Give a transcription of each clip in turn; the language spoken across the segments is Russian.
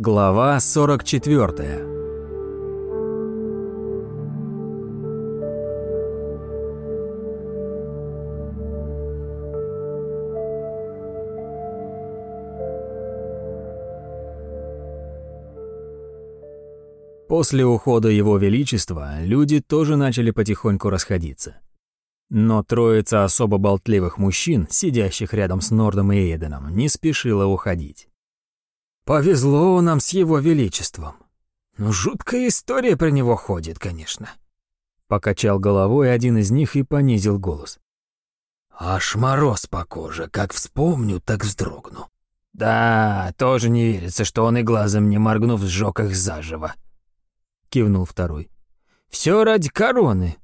Глава 44 После ухода Его Величества люди тоже начали потихоньку расходиться. Но троица особо болтливых мужчин, сидящих рядом с Нордом и Эйденом, не спешила уходить. «Повезло нам с Его Величеством. Ну, жуткая история про него ходит, конечно». Покачал головой один из них и понизил голос. «Аж мороз по коже, как вспомню, так вздрогну». «Да, тоже не верится, что он и глазом не моргнув сжёг их заживо», — кивнул второй. «Все ради короны».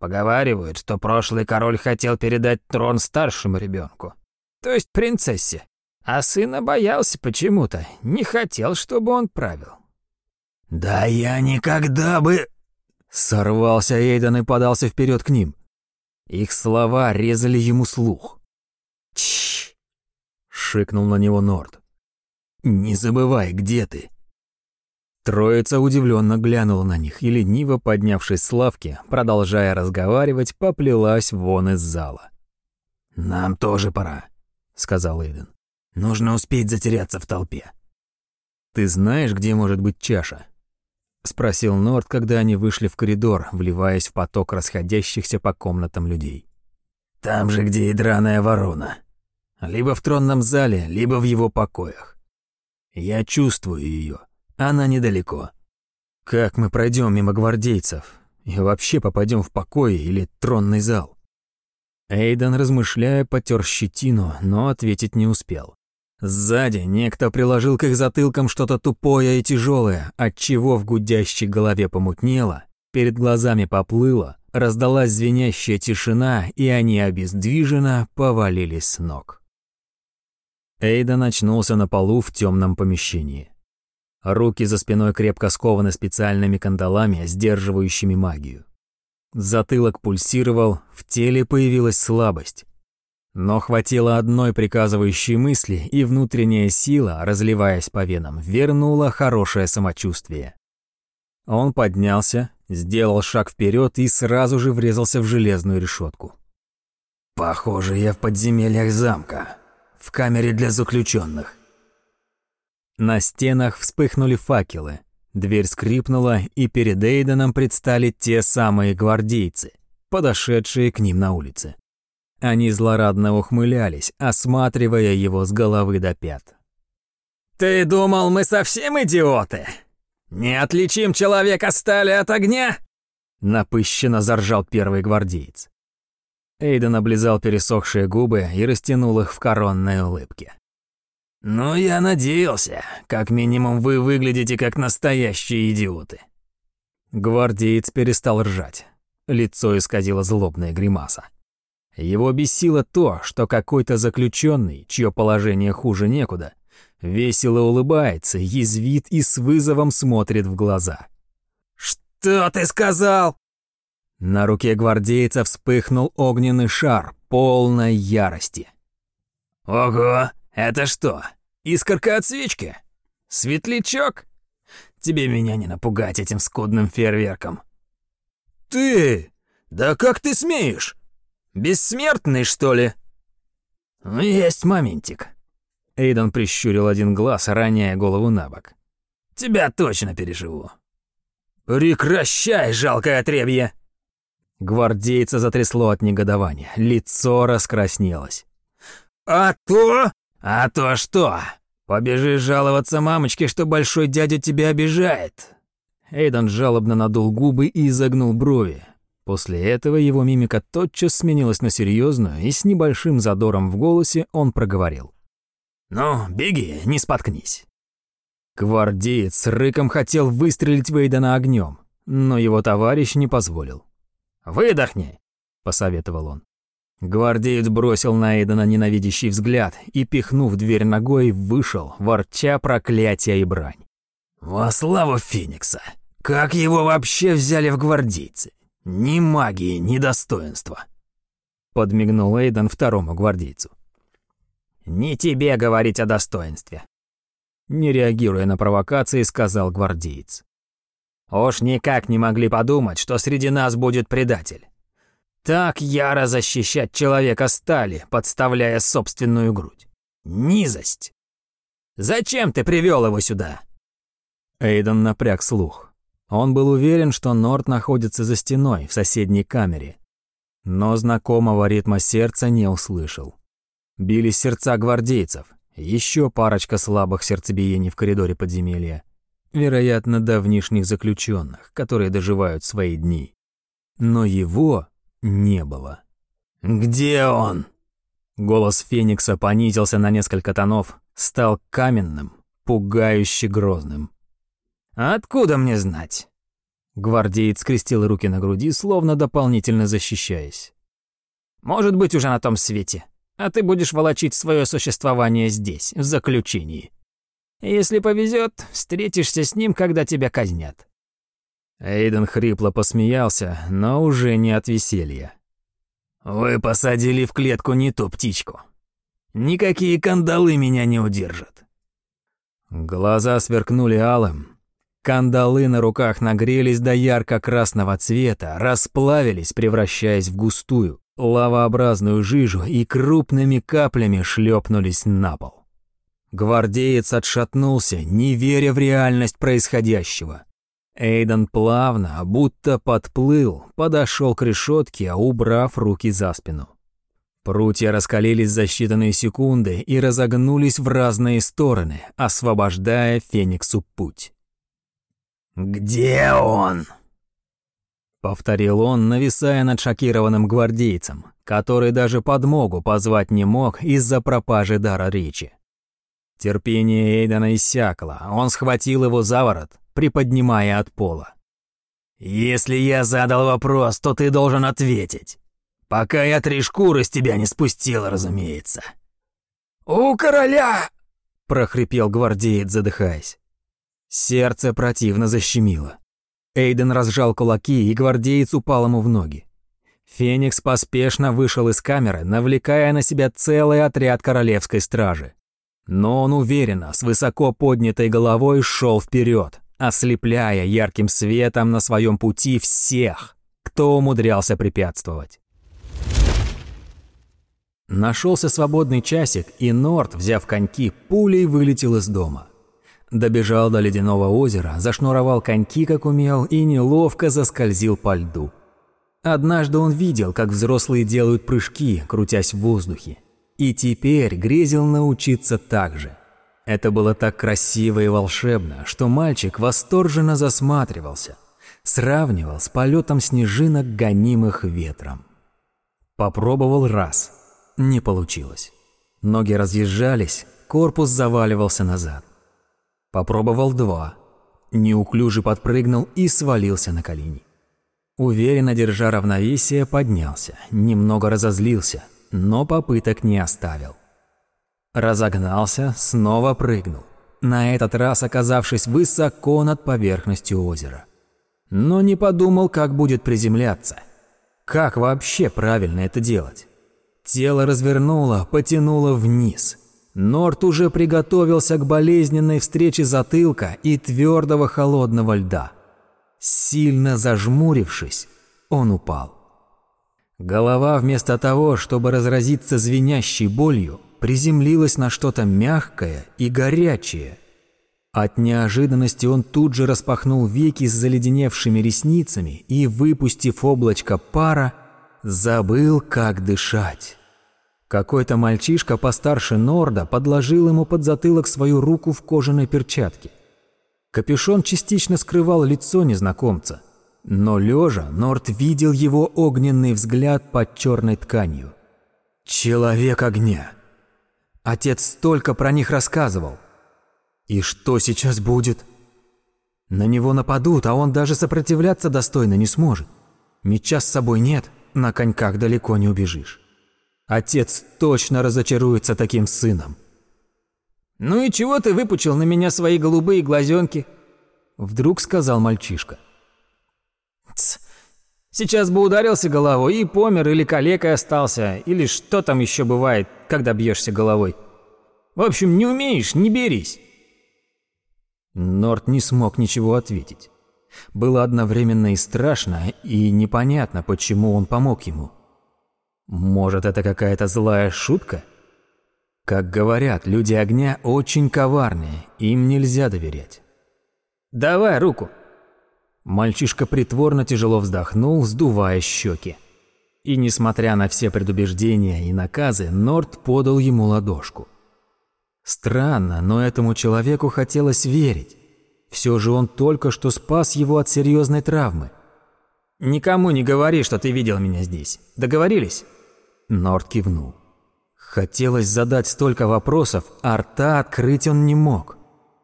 Поговаривают, что прошлый король хотел передать трон старшему ребенку, то есть принцессе, а сына боялся почему-то, не хотел, чтобы он правил. «Да я никогда бы...» Сорвался Эйден и подался вперед к ним. Их слова резали ему слух. «Чш!» — шикнул на него Норд. «Не забывай, где ты?» Троица удивленно глянула на них и, лениво поднявшись с лавки, продолжая разговаривать, поплелась вон из зала. «Нам тоже пора», — сказал Эйден. «Нужно успеть затеряться в толпе». «Ты знаешь, где может быть чаша?» — спросил Норд, когда они вышли в коридор, вливаясь в поток расходящихся по комнатам людей. «Там же, где и драная ворона. Либо в тронном зале, либо в его покоях. Я чувствую ее. Она недалеко. Как мы пройдем мимо гвардейцев и вообще попадем в покой или тронный зал? Эйден, размышляя, потер щетину, но ответить не успел. Сзади некто приложил к их затылкам что-то тупое и тяжелое, отчего в гудящей голове помутнело, перед глазами поплыло, раздалась звенящая тишина, и они обездвиженно повалились с ног. Эйден очнулся на полу в темном помещении. Руки за спиной крепко скованы специальными кандалами, сдерживающими магию. Затылок пульсировал, в теле появилась слабость. Но хватило одной приказывающей мысли, и внутренняя сила, разливаясь по венам, вернула хорошее самочувствие. Он поднялся, сделал шаг вперед и сразу же врезался в железную решетку. «Похоже, я в подземельях замка, в камере для заключенных. На стенах вспыхнули факелы. Дверь скрипнула, и перед Эйденом предстали те самые гвардейцы, подошедшие к ним на улице. Они злорадно ухмылялись, осматривая его с головы до пят. «Ты думал, мы совсем идиоты? Не отличим человека стали от огня?» Напыщенно заржал первый гвардеец. Эйден облизал пересохшие губы и растянул их в коронной улыбке. «Ну, я надеялся. Как минимум, вы выглядите как настоящие идиоты». Гвардеец перестал ржать. Лицо исказило злобная гримаса. Его бесило то, что какой-то заключенный, чье положение хуже некуда, весело улыбается, язвит и с вызовом смотрит в глаза. «Что ты сказал?» На руке гвардейца вспыхнул огненный шар полной ярости. «Ого!» «Это что, искорка от свечки? Светлячок? Тебе меня не напугать этим скудным фейерверком». «Ты? Да как ты смеешь? Бессмертный, что ли?» «Ну, есть моментик». Эйден прищурил один глаз, роняя голову на бок. «Тебя точно переживу». «Прекращай, жалкое отребье!» Гвардейца затрясло от негодования, лицо раскраснелось. «А то...» «А то что? Побежишь жаловаться мамочке, что большой дядя тебя обижает?» Эйден жалобно надул губы и изогнул брови. После этого его мимика тотчас сменилась на серьезную, и с небольшим задором в голосе он проговорил. «Ну, беги, не споткнись». Гвардеец рыком хотел выстрелить в Эйдена огнем, но его товарищ не позволил. «Выдохни», — посоветовал он. Гвардеец бросил на Эйдена ненавидящий взгляд и, пихнув дверь ногой, вышел, ворча проклятия и брань. «Во славу Феникса! Как его вообще взяли в гвардейцы? Ни магии, ни достоинства!» Подмигнул Эйден второму гвардейцу. «Не тебе говорить о достоинстве». Не реагируя на провокации, сказал гвардеец. «Уж никак не могли подумать, что среди нас будет предатель. Так яро защищать человека стали, подставляя собственную грудь. Низость! Зачем ты привел его сюда?» Эйден напряг слух. Он был уверен, что Норт находится за стеной в соседней камере, но знакомого ритма сердца не услышал. Бились сердца гвардейцев, еще парочка слабых сердцебиений в коридоре подземелья. Вероятно, давнишних заключенных, которые доживают свои дни. Но его не было. «Где он?» Голос Феникса понизился на несколько тонов, стал каменным, пугающе грозным. «Откуда мне знать?» Гвардеец скрестил руки на груди, словно дополнительно защищаясь. «Может быть, уже на том свете, а ты будешь волочить свое существование здесь, в заключении. Если повезет, встретишься с ним, когда тебя казнят». Эйден хрипло посмеялся, но уже не от веселья. «Вы посадили в клетку не ту птичку. Никакие кандалы меня не удержат». Глаза сверкнули алым, Кандалы на руках нагрелись до ярко-красного цвета, расплавились, превращаясь в густую, лавообразную жижу и крупными каплями шлепнулись на пол. Гвардеец отшатнулся, не веря в реальность происходящего. Эйден плавно, будто подплыл, подошел к решетке, убрав руки за спину. Прутья раскалились за считанные секунды и разогнулись в разные стороны, освобождая Фениксу путь. «Где он?» Повторил он, нависая над шокированным гвардейцем, который даже подмогу позвать не мог из-за пропажи дара речи. Терпение Эйдена иссякло, он схватил его за ворот, приподнимая от пола. «Если я задал вопрос, то ты должен ответить. Пока я три шкуры с тебя не спустил, разумеется». «У короля!» – прохрипел гвардеец, задыхаясь. Сердце противно защемило. Эйден разжал кулаки, и гвардеец упал ему в ноги. Феникс поспешно вышел из камеры, навлекая на себя целый отряд королевской стражи. Но он уверенно, с высоко поднятой головой шел вперед, ослепляя ярким светом на своем пути всех, кто умудрялся препятствовать. Нашелся свободный часик, и Норт, взяв коньки, пулей вылетел из дома. Добежал до ледяного озера, зашнуровал коньки, как умел, и неловко заскользил по льду. Однажды он видел, как взрослые делают прыжки, крутясь в воздухе. И теперь грезил научиться так же. Это было так красиво и волшебно, что мальчик восторженно засматривался, сравнивал с полетом снежинок, гонимых ветром. Попробовал раз. Не получилось. Ноги разъезжались, корпус заваливался назад. Попробовал два. Неуклюже подпрыгнул и свалился на колени. Уверенно держа равновесие, поднялся, немного разозлился, но попыток не оставил. Разогнался, снова прыгнул, на этот раз оказавшись высоко над поверхностью озера. Но не подумал, как будет приземляться. Как вообще правильно это делать? Тело развернуло, потянуло вниз – Норт уже приготовился к болезненной встрече затылка и твердого холодного льда. Сильно зажмурившись, он упал. Голова вместо того, чтобы разразиться звенящей болью, приземлилась на что-то мягкое и горячее. От неожиданности он тут же распахнул веки с заледеневшими ресницами и, выпустив облачко пара, забыл, как дышать. Какой-то мальчишка постарше Норда подложил ему под затылок свою руку в кожаной перчатке. Капюшон частично скрывал лицо незнакомца, но лежа Норд видел его огненный взгляд под черной тканью. «Человек огня!» Отец столько про них рассказывал. И что сейчас будет? На него нападут, а он даже сопротивляться достойно не сможет. Меча с собой нет, на коньках далеко не убежишь. Отец точно разочаруется таким сыном. «Ну и чего ты выпучил на меня свои голубые глазенки?» Вдруг сказал мальчишка. Тс, сейчас бы ударился головой и помер, или калекой остался, или что там еще бывает, когда бьешься головой. В общем, не умеешь, не берись. Норт не смог ничего ответить. Было одновременно и страшно, и непонятно, почему он помог ему. Может, это какая-то злая шутка? Как говорят, люди огня очень коварные, им нельзя доверять. «Давай руку!» Мальчишка притворно тяжело вздохнул, сдувая щеки. И несмотря на все предубеждения и наказы, Норт подал ему ладошку. Странно, но этому человеку хотелось верить. Все же он только что спас его от серьезной травмы. «Никому не говори, что ты видел меня здесь. Договорились?» Норт кивнул. Хотелось задать столько вопросов, а рта открыть он не мог.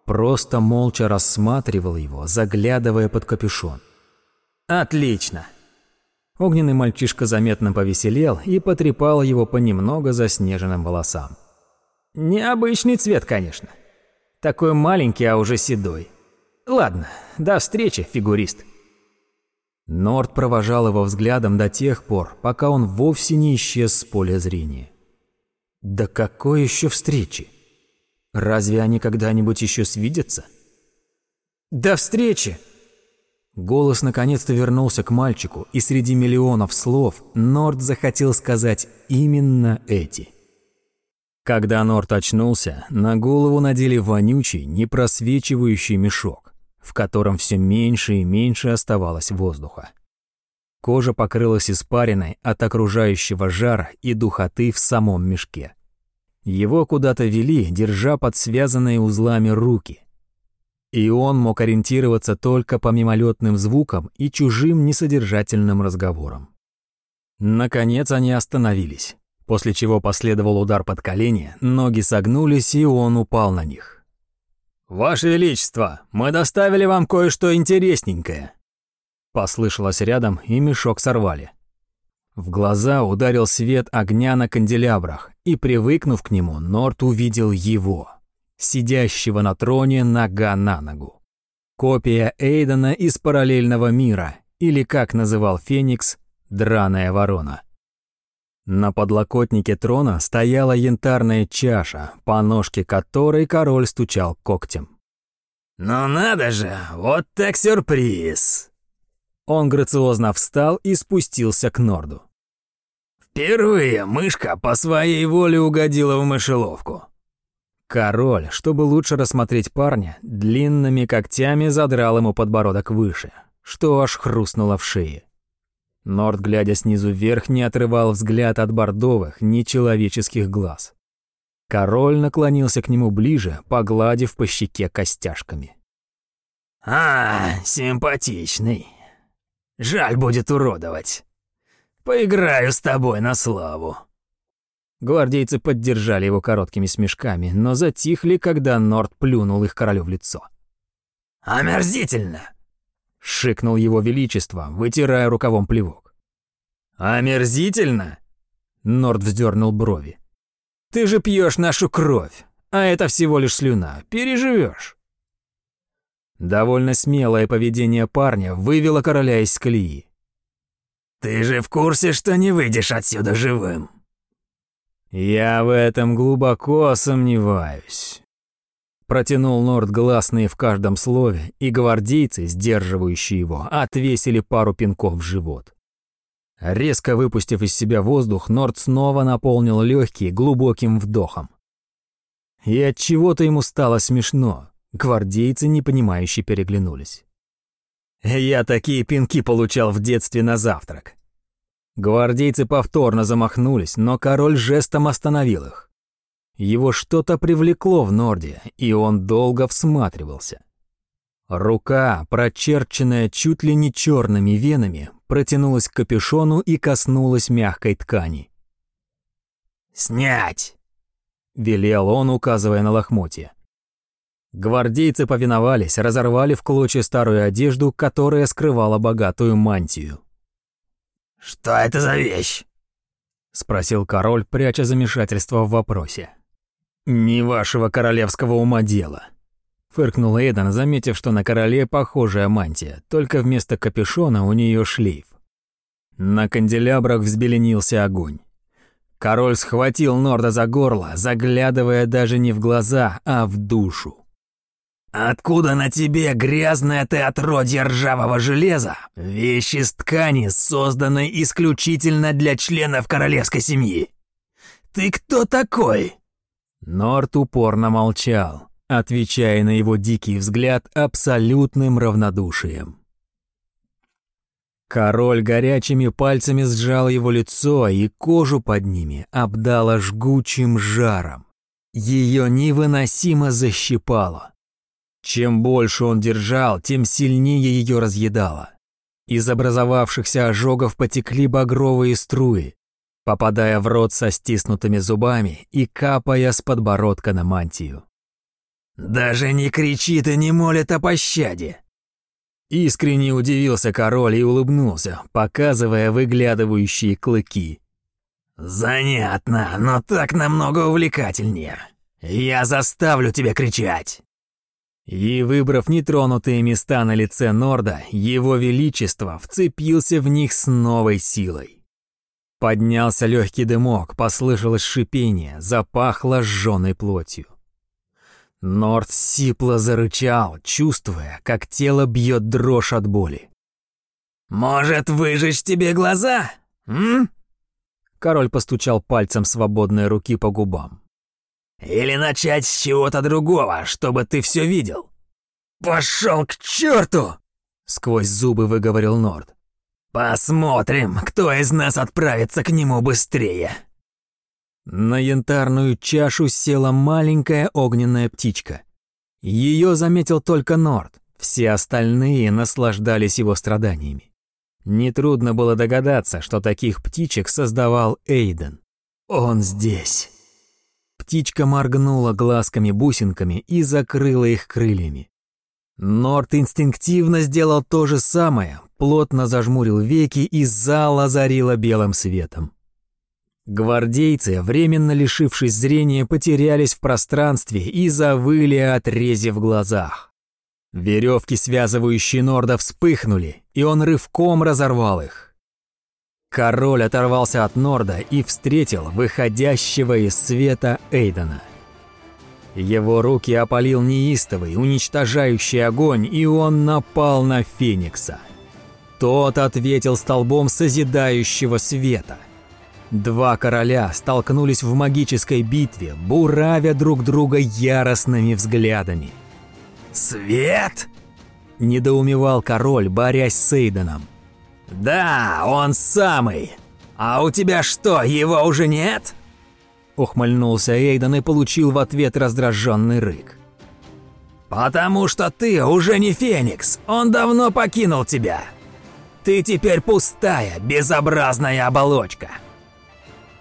Просто молча рассматривал его, заглядывая под капюшон. «Отлично!» Огненный мальчишка заметно повеселел и потрепал его по немного заснеженным волосам. Необычный цвет, конечно. Такой маленький, а уже седой. Ладно, до встречи, фигурист. Норд провожал его взглядом до тех пор, пока он вовсе не исчез с поля зрения. Да какой еще встречи? Разве они когда-нибудь еще свидятся? До встречи! Голос наконец-то вернулся к мальчику, и среди миллионов слов Норд захотел сказать именно эти. Когда Норд очнулся, на голову надели вонючий, непросвечивающий мешок, в котором все меньше и меньше оставалось воздуха. Кожа покрылась испариной от окружающего жара и духоты в самом мешке. Его куда-то вели, держа под связанные узлами руки, и он мог ориентироваться только по мимолетным звукам и чужим несодержательным разговорам. Наконец они остановились, после чего последовал удар под колени, ноги согнулись, и он упал на них. «Ваше Величество, мы доставили вам кое-что интересненькое!» Послышалось рядом, и мешок сорвали. В глаза ударил свет огня на канделябрах, и, привыкнув к нему, Норт увидел его — сидящего на троне нога на ногу. Копия Эйдена из параллельного мира, или, как называл Феникс, «драная ворона». На подлокотнике трона стояла янтарная чаша, по ножке которой король стучал когтем. «Ну надо же, вот так сюрприз!» Он грациозно встал и спустился к Норду. «Впервые мышка по своей воле угодила в мышеловку. Король, чтобы лучше рассмотреть парня, длинными когтями задрал ему подбородок выше, что аж хрустнуло в шее. Норд, глядя снизу вверх, не отрывал взгляд от бордовых, нечеловеческих глаз. Король наклонился к нему ближе, погладив по щеке костяшками. «А, симпатичный. Жаль будет уродовать. Поиграю с тобой на славу». Гвардейцы поддержали его короткими смешками, но затихли, когда Норд плюнул их королю в лицо. «Омерзительно!» — шикнул его величество, вытирая рукавом плевок. «Омерзительно?» — Норд вздернул брови. «Ты же пьешь нашу кровь, а это всего лишь слюна. Переживешь. Довольно смелое поведение парня вывело короля из колеи. «Ты же в курсе, что не выйдешь отсюда живым?» «Я в этом глубоко сомневаюсь». Протянул Норд гласные в каждом слове, и гвардейцы, сдерживающие его, отвесили пару пинков в живот. Резко выпустив из себя воздух, Норд снова наполнил легкие глубоким вдохом. И от чего-то ему стало смешно. Гвардейцы непонимающе переглянулись. «Я такие пинки получал в детстве на завтрак. Гвардейцы повторно замахнулись, но король жестом остановил их. Его что-то привлекло в Норде, и он долго всматривался. Рука, прочерченная чуть ли не черными венами, протянулась к капюшону и коснулась мягкой ткани. «Снять!» — велел он, указывая на лохмотья. Гвардейцы повиновались, разорвали в клочья старую одежду, которая скрывала богатую мантию. «Что это за вещь?» — спросил король, пряча замешательство в вопросе. «Не вашего королевского ума дело», — фыркнул Эйдан, заметив, что на короле похожая мантия, только вместо капюшона у нее шлейф. На канделябрах взбеленился огонь. Король схватил Норда за горло, заглядывая даже не в глаза, а в душу. Откуда на тебе грязное ты отродье ржавого железа? Вещи из ткани, созданной исключительно для членов королевской семьи. Ты кто такой?» Норт упорно молчал, отвечая на его дикий взгляд абсолютным равнодушием. Король горячими пальцами сжал его лицо, и кожу под ними обдало жгучим жаром. Ее невыносимо защипало. Чем больше он держал, тем сильнее ее разъедало. Из образовавшихся ожогов потекли багровые струи, попадая в рот со стиснутыми зубами и капая с подбородка на мантию. «Даже не кричит и не молит о пощаде!» Искренне удивился король и улыбнулся, показывая выглядывающие клыки. «Занятно, но так намного увлекательнее. Я заставлю тебя кричать!» И, выбрав нетронутые места на лице Норда, его величество вцепился в них с новой силой. Поднялся легкий дымок, послышалось шипение, запахло сжёной плотью. Норд сипло зарычал, чувствуя, как тело бьет дрожь от боли. «Может, выжечь тебе глаза? М?» Король постучал пальцем свободной руки по губам. Или начать с чего-то другого, чтобы ты все видел? Пошел к черту! Сквозь зубы выговорил Норд. Посмотрим, кто из нас отправится к нему быстрее. На янтарную чашу села маленькая огненная птичка. Ее заметил только Норд, все остальные наслаждались его страданиями. Нетрудно было догадаться, что таких птичек создавал Эйден. Он здесь. Птичка моргнула глазками-бусинками и закрыла их крыльями. Норт инстинктивно сделал то же самое, плотно зажмурил веки и зал озарило белым светом. Гвардейцы, временно лишившись зрения, потерялись в пространстве и завыли от рези в глазах. Веревки, связывающие Норда, вспыхнули, и он рывком разорвал их. Король оторвался от Норда и встретил выходящего из света Эйдена. Его руки опалил неистовый, уничтожающий огонь, и он напал на Феникса. Тот ответил столбом созидающего света. Два короля столкнулись в магической битве, буравя друг друга яростными взглядами. «Свет?» – недоумевал король, борясь с Эйденом. «Да, он самый. А у тебя что, его уже нет?» Ухмыльнулся Эйден и получил в ответ раздраженный рык. «Потому что ты уже не Феникс, он давно покинул тебя. Ты теперь пустая, безобразная оболочка».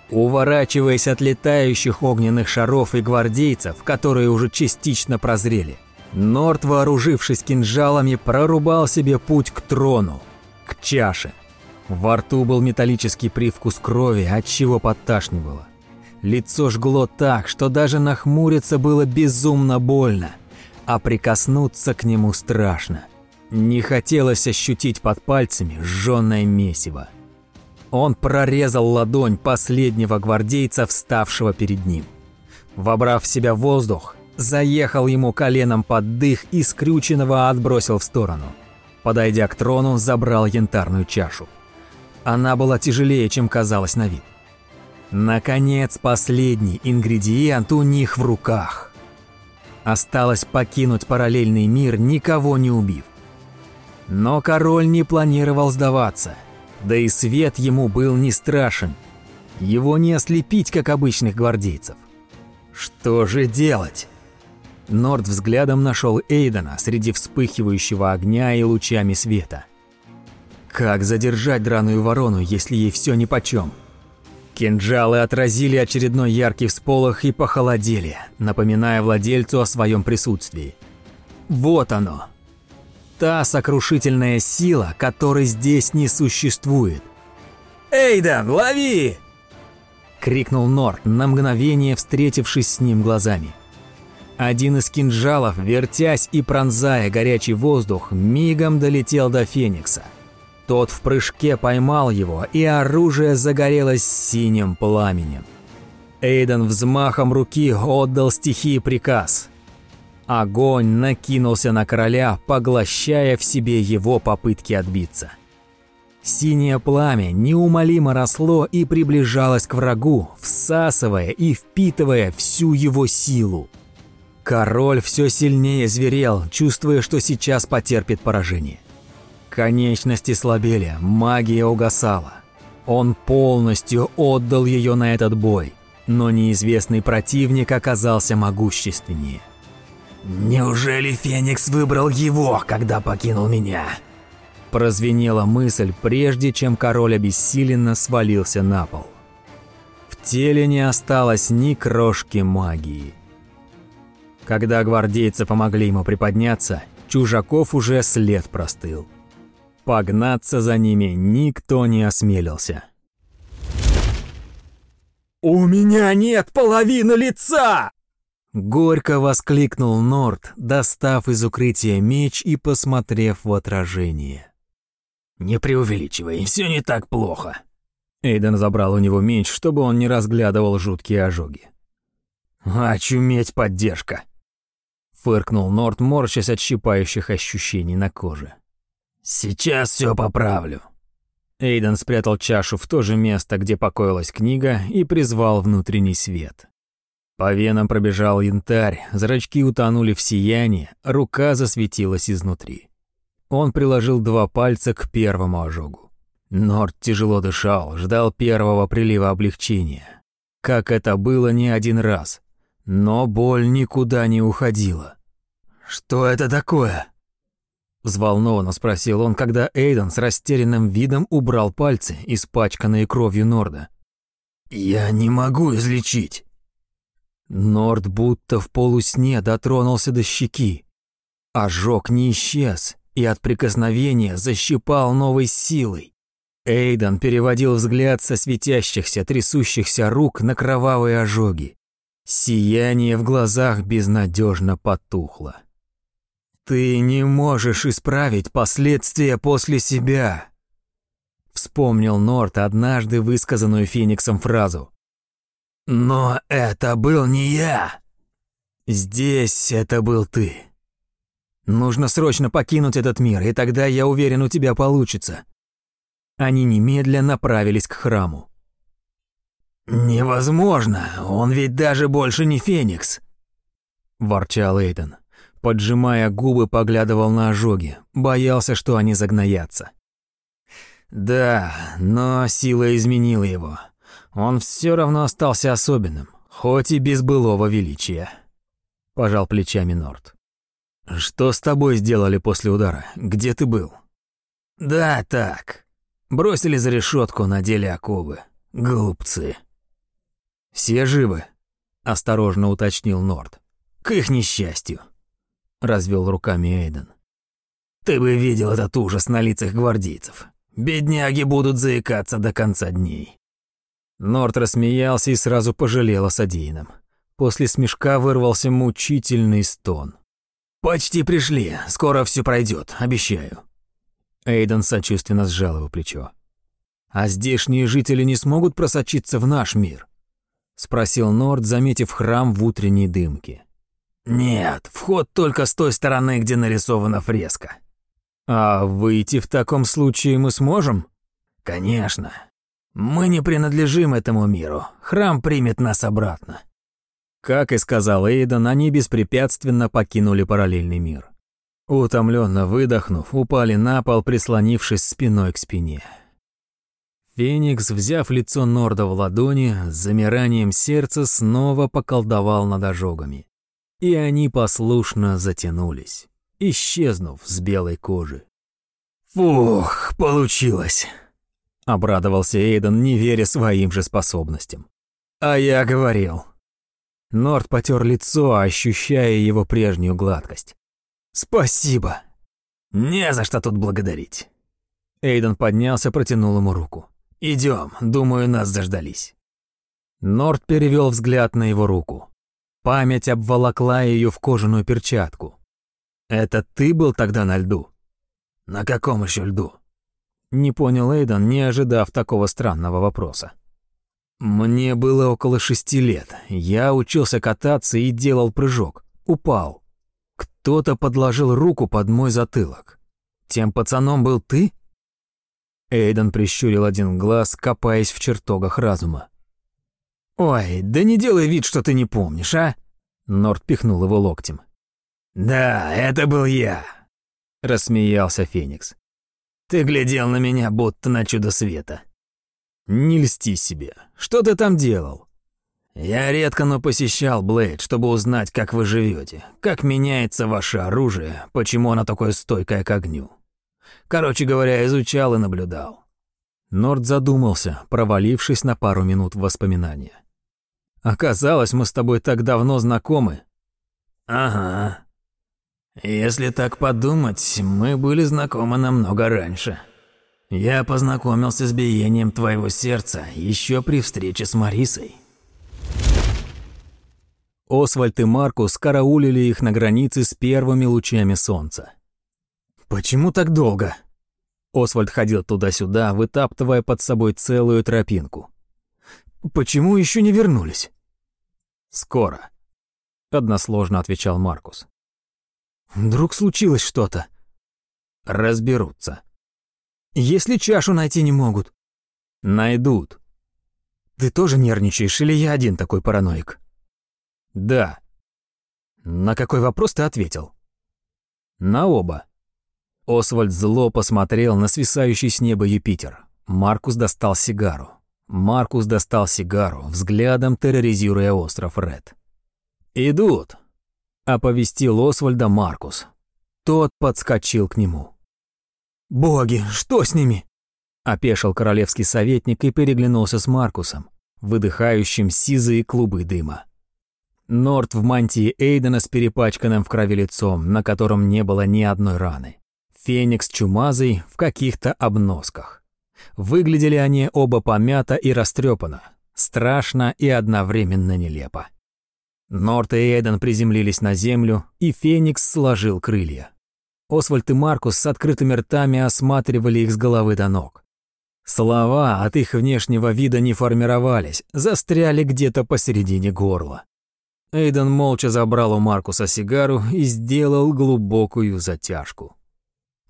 Уворачиваясь от летающих огненных шаров и гвардейцев, которые уже частично прозрели, Норт, вооружившись кинжалами, прорубал себе путь к трону, к чаше. Во рту был металлический привкус крови, от чего подташнивало. Лицо жгло так, что даже нахмуриться было безумно больно, а прикоснуться к нему страшно. Не хотелось ощутить под пальцами жжёное месиво. Он прорезал ладонь последнего гвардейца, вставшего перед ним. Вобрав в себя воздух, заехал ему коленом под дых и скрюченного отбросил в сторону – Подойдя к трону, забрал янтарную чашу. Она была тяжелее, чем казалось на вид. Наконец, последний ингредиент у них в руках. Осталось покинуть параллельный мир, никого не убив. Но король не планировал сдаваться, да и свет ему был не страшен. Его не ослепить, как обычных гвардейцев. Что же делать? Норд взглядом нашел Эйдена среди вспыхивающего огня и лучами света. Как задержать драную ворону, если ей все нипочем? Кинжалы отразили очередной яркий всполох и похолодели, напоминая владельцу о своем присутствии. Вот оно. Та сокрушительная сила, которой здесь не существует. «Эйден, лови!» — крикнул Норд, на мгновение встретившись с ним глазами. Один из кинжалов, вертясь и пронзая горячий воздух, мигом долетел до Феникса. Тот в прыжке поймал его, и оружие загорелось синим пламенем. Эйден взмахом руки отдал стихии приказ. Огонь накинулся на короля, поглощая в себе его попытки отбиться. Синее пламя неумолимо росло и приближалось к врагу, всасывая и впитывая всю его силу. Король все сильнее зверел, чувствуя, что сейчас потерпит поражение. Конечности слабели, магия угасала. Он полностью отдал ее на этот бой, но неизвестный противник оказался могущественнее. «Неужели Феникс выбрал его, когда покинул меня?» Прозвенела мысль, прежде чем король обессиленно свалился на пол. В теле не осталось ни крошки магии. Когда гвардейцы помогли ему приподняться, чужаков уже след простыл. Погнаться за ними никто не осмелился. «У меня нет половины лица!» Горько воскликнул Норт, достав из укрытия меч и посмотрев в отражение. «Не преувеличивай, все не так плохо». Эйден забрал у него меч, чтобы он не разглядывал жуткие ожоги. «Очуметь поддержка!» Фыркнул Норт, морщась от щипающих ощущений на коже. «Сейчас все поправлю». Эйден спрятал чашу в то же место, где покоилась книга, и призвал внутренний свет. По венам пробежал янтарь, зрачки утонули в сиянии, рука засветилась изнутри. Он приложил два пальца к первому ожогу. Норд тяжело дышал, ждал первого прилива облегчения. Как это было не один раз. Но боль никуда не уходила. «Что это такое?» Взволнованно спросил он, когда Эйден с растерянным видом убрал пальцы, испачканные кровью Норда. «Я не могу излечить». Норд будто в полусне дотронулся до щеки. Ожог не исчез, и от прикосновения защипал новой силой. Эйден переводил взгляд со светящихся, трясущихся рук на кровавые ожоги. Сияние в глазах безнадежно потухло. «Ты не можешь исправить последствия после себя», — вспомнил Норт однажды высказанную Фениксом фразу. «Но это был не я!» «Здесь это был ты. Нужно срочно покинуть этот мир, и тогда, я уверен, у тебя получится». Они немедленно направились к храму. «Невозможно, он ведь даже больше не Феникс!» Ворчал Эйден. Поджимая губы, поглядывал на ожоги, боялся, что они загноятся. Да, но сила изменила его. Он все равно остался особенным, хоть и без былого величия. Пожал плечами Норт. «Что с тобой сделали после удара? Где ты был?» «Да так. Бросили за решетку, надели оковы. Глупцы». «Все живы?» – осторожно уточнил Норд. «К их несчастью», – развел руками Эйден. «Ты бы видел этот ужас на лицах гвардейцев. Бедняги будут заикаться до конца дней». Норд рассмеялся и сразу пожалел о содеянном. После смешка вырвался мучительный стон. «Почти пришли. Скоро все пройдет, обещаю». Эйден сочувственно сжал его плечо. «А здешние жители не смогут просочиться в наш мир?» — спросил Норд, заметив храм в утренней дымке. «Нет, вход только с той стороны, где нарисована фреска». «А выйти в таком случае мы сможем?» «Конечно. Мы не принадлежим этому миру. Храм примет нас обратно». Как и сказал Эйден, они беспрепятственно покинули параллельный мир. Утомленно выдохнув, упали на пол, прислонившись спиной к спине. Феникс, взяв лицо Норда в ладони, с замиранием сердца снова поколдовал над ожогами. И они послушно затянулись, исчезнув с белой кожи. «Фух, получилось!» — обрадовался Эйден, не веря своим же способностям. «А я говорил». Норд потер лицо, ощущая его прежнюю гладкость. «Спасибо!» «Не за что тут благодарить!» Эйден поднялся, протянул ему руку. Идем, думаю, нас заждались». Норд перевел взгляд на его руку. Память обволокла ее в кожаную перчатку. «Это ты был тогда на льду?» «На каком еще льду?» Не понял Эйден, не ожидав такого странного вопроса. «Мне было около шести лет. Я учился кататься и делал прыжок. Упал. Кто-то подложил руку под мой затылок. Тем пацаном был ты? Эйден прищурил один глаз, копаясь в чертогах разума. «Ой, да не делай вид, что ты не помнишь, а?» Норд пихнул его локтем. «Да, это был я», — рассмеялся Феникс. «Ты глядел на меня, будто на чудо света». «Не льсти себе. Что ты там делал?» «Я редко, но посещал Блейд, чтобы узнать, как вы живете, как меняется ваше оружие, почему оно такое стойкое к огню. Короче говоря, изучал и наблюдал». Норд задумался, провалившись на пару минут в воспоминания. Оказалось, мы с тобой так давно знакомы. Ага. Если так подумать, мы были знакомы намного раньше. Я познакомился с биением твоего сердца еще при встрече с Марисой. Освальд и Маркус караулили их на границе с первыми лучами солнца. «Почему так долго?» Освальд ходил туда-сюда, вытаптывая под собой целую тропинку. «Почему еще не вернулись?» «Скоро», — односложно отвечал Маркус. «Вдруг случилось что-то?» «Разберутся». «Если чашу найти не могут?» «Найдут». «Ты тоже нервничаешь, или я один такой параноик?» «Да». «На какой вопрос ты ответил?» «На оба». Освальд зло посмотрел на свисающий с неба Юпитер. Маркус достал сигару. Маркус достал сигару, взглядом терроризируя остров Ред. «Идут», — оповестил Освальда Маркус. Тот подскочил к нему. «Боги, что с ними?» — опешил королевский советник и переглянулся с Маркусом, выдыхающим сизые клубы дыма. Норт в мантии Эйдена с перепачканным в крови лицом, на котором не было ни одной раны. Феникс чумазый в каких-то обносках. Выглядели они оба помято и растрепано, страшно и одновременно нелепо. Норт и Эйден приземлились на землю, и Феникс сложил крылья. Освальд и Маркус с открытыми ртами осматривали их с головы до ног. Слова от их внешнего вида не формировались, застряли где-то посередине горла. Эйден молча забрал у Маркуса сигару и сделал глубокую затяжку.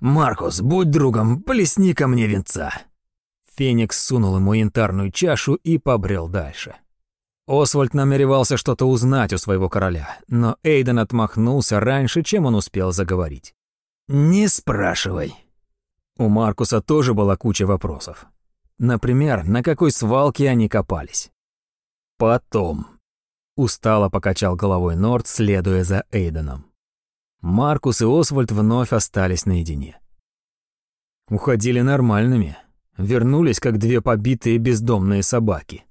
«Маркус, будь другом, плесни ко мне венца!» Феникс сунул ему янтарную чашу и побрел дальше. Освальд намеревался что-то узнать у своего короля, но Эйден отмахнулся раньше, чем он успел заговорить. «Не спрашивай». У Маркуса тоже была куча вопросов. Например, на какой свалке они копались. Потом. Устало покачал головой Норд, следуя за Эйденом. Маркус и Освальд вновь остались наедине. Уходили нормальными, вернулись как две побитые бездомные собаки.